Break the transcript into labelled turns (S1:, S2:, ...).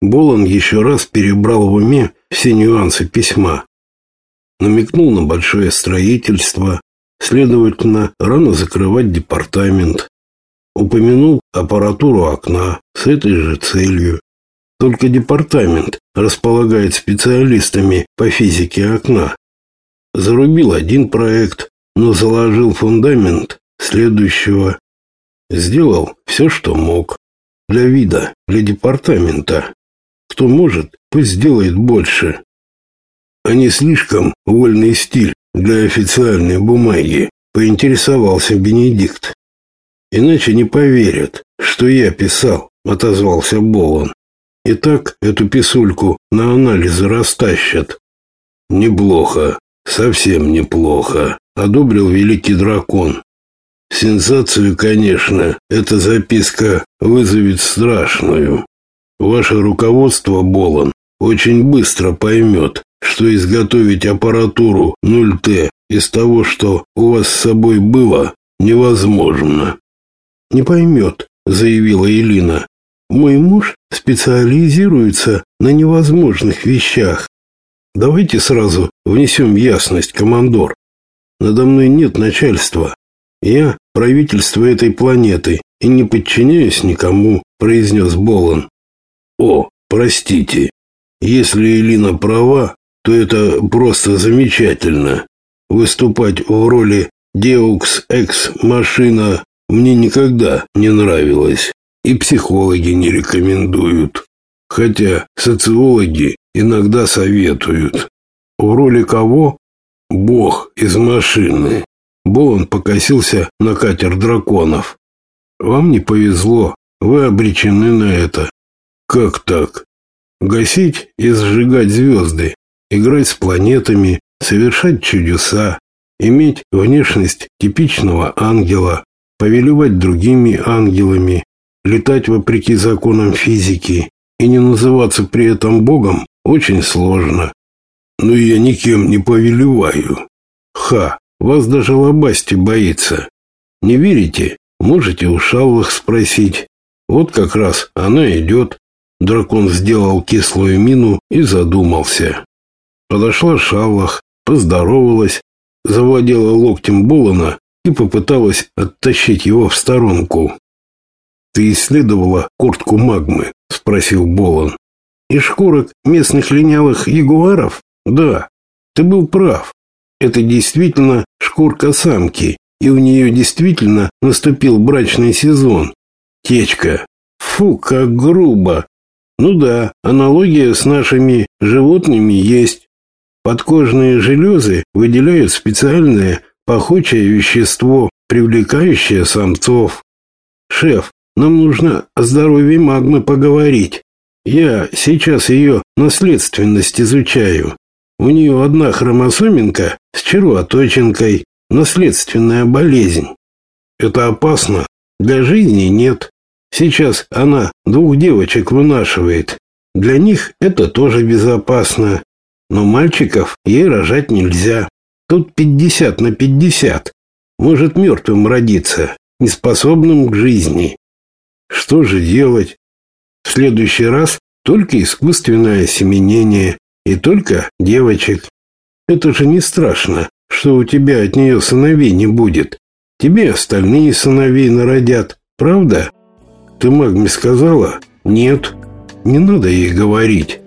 S1: Болон еще раз перебрал в уме все нюансы письма. Намекнул на большое строительство, следовательно, рано закрывать департамент. Упомянул аппаратуру окна с этой же целью. Только департамент располагает специалистами по физике окна. Зарубил один проект, но заложил фундамент следующего. Сделал все, что мог. Для вида, для департамента. Кто может, пусть сделает больше. А не слишком вольный стиль для официальной бумаги, поинтересовался Бенедикт. Иначе не поверят, что я писал, отозвался Болон. И так эту писульку на анализы растащат. Неплохо, совсем неплохо, одобрил великий дракон. Сенсацию, конечно, эта записка вызовет страшную. Ваше руководство, Болон, очень быстро поймет, что изготовить аппаратуру 0Т из того, что у вас с собой было, невозможно. Не поймет, заявила Элина. Мой муж специализируется на невозможных вещах. Давайте сразу внесем ясность, командор. Надо мной нет начальства. Я правительство этой планеты и не подчиняюсь никому, произнес Болон. О, простите. Если Элина права, то это просто замечательно. Выступать в роли Deus Ex машина мне никогда не нравилось и психологи не рекомендуют. Хотя социологи иногда советуют. В роли кого? Бог из машины. Болон покосился на катер драконов. Вам не повезло, вы обречены на это. Как так? Гасить и сжигать звезды, играть с планетами, совершать чудеса, иметь внешность типичного ангела, повелевать другими ангелами, летать вопреки законам физики и не называться при этом Богом очень сложно. Но я никем не повелеваю. Ха, вас даже лобасти боится. Не верите? Можете у Шаллах спросить. Вот как раз она идет. Дракон сделал кислую мину и задумался. Подошла Шаллах, поздоровалась, завладела локтем Болона и попыталась оттащить его в сторонку. «Ты исследовала куртку магмы?» — спросил Болон. «И шкурок местных линялых ягуаров? Да, ты был прав. Это действительно шкурка самки, и у нее действительно наступил брачный сезон. Течка. Фу, как грубо. Ну да, аналогия с нашими животными есть. Подкожные железы выделяют специальное пахучее вещество, привлекающее самцов. Шеф, нам нужно о здоровье магмы поговорить. Я сейчас ее наследственность изучаю. У нее одна хромосоминка с червоточинкой, наследственная болезнь. Это опасно. Для жизни нет. Сейчас она двух девочек вынашивает. Для них это тоже безопасно. Но мальчиков ей рожать нельзя. Тут пятьдесят на пятьдесят. Может мертвым родиться, неспособным к жизни. Что же делать? В следующий раз только искусственное осеменение и только девочек. Это же не страшно, что у тебя от нее сыновей не будет. Тебе остальные сыновей народят, правда? Ты Магме сказала? Нет. Не надо ей говорить.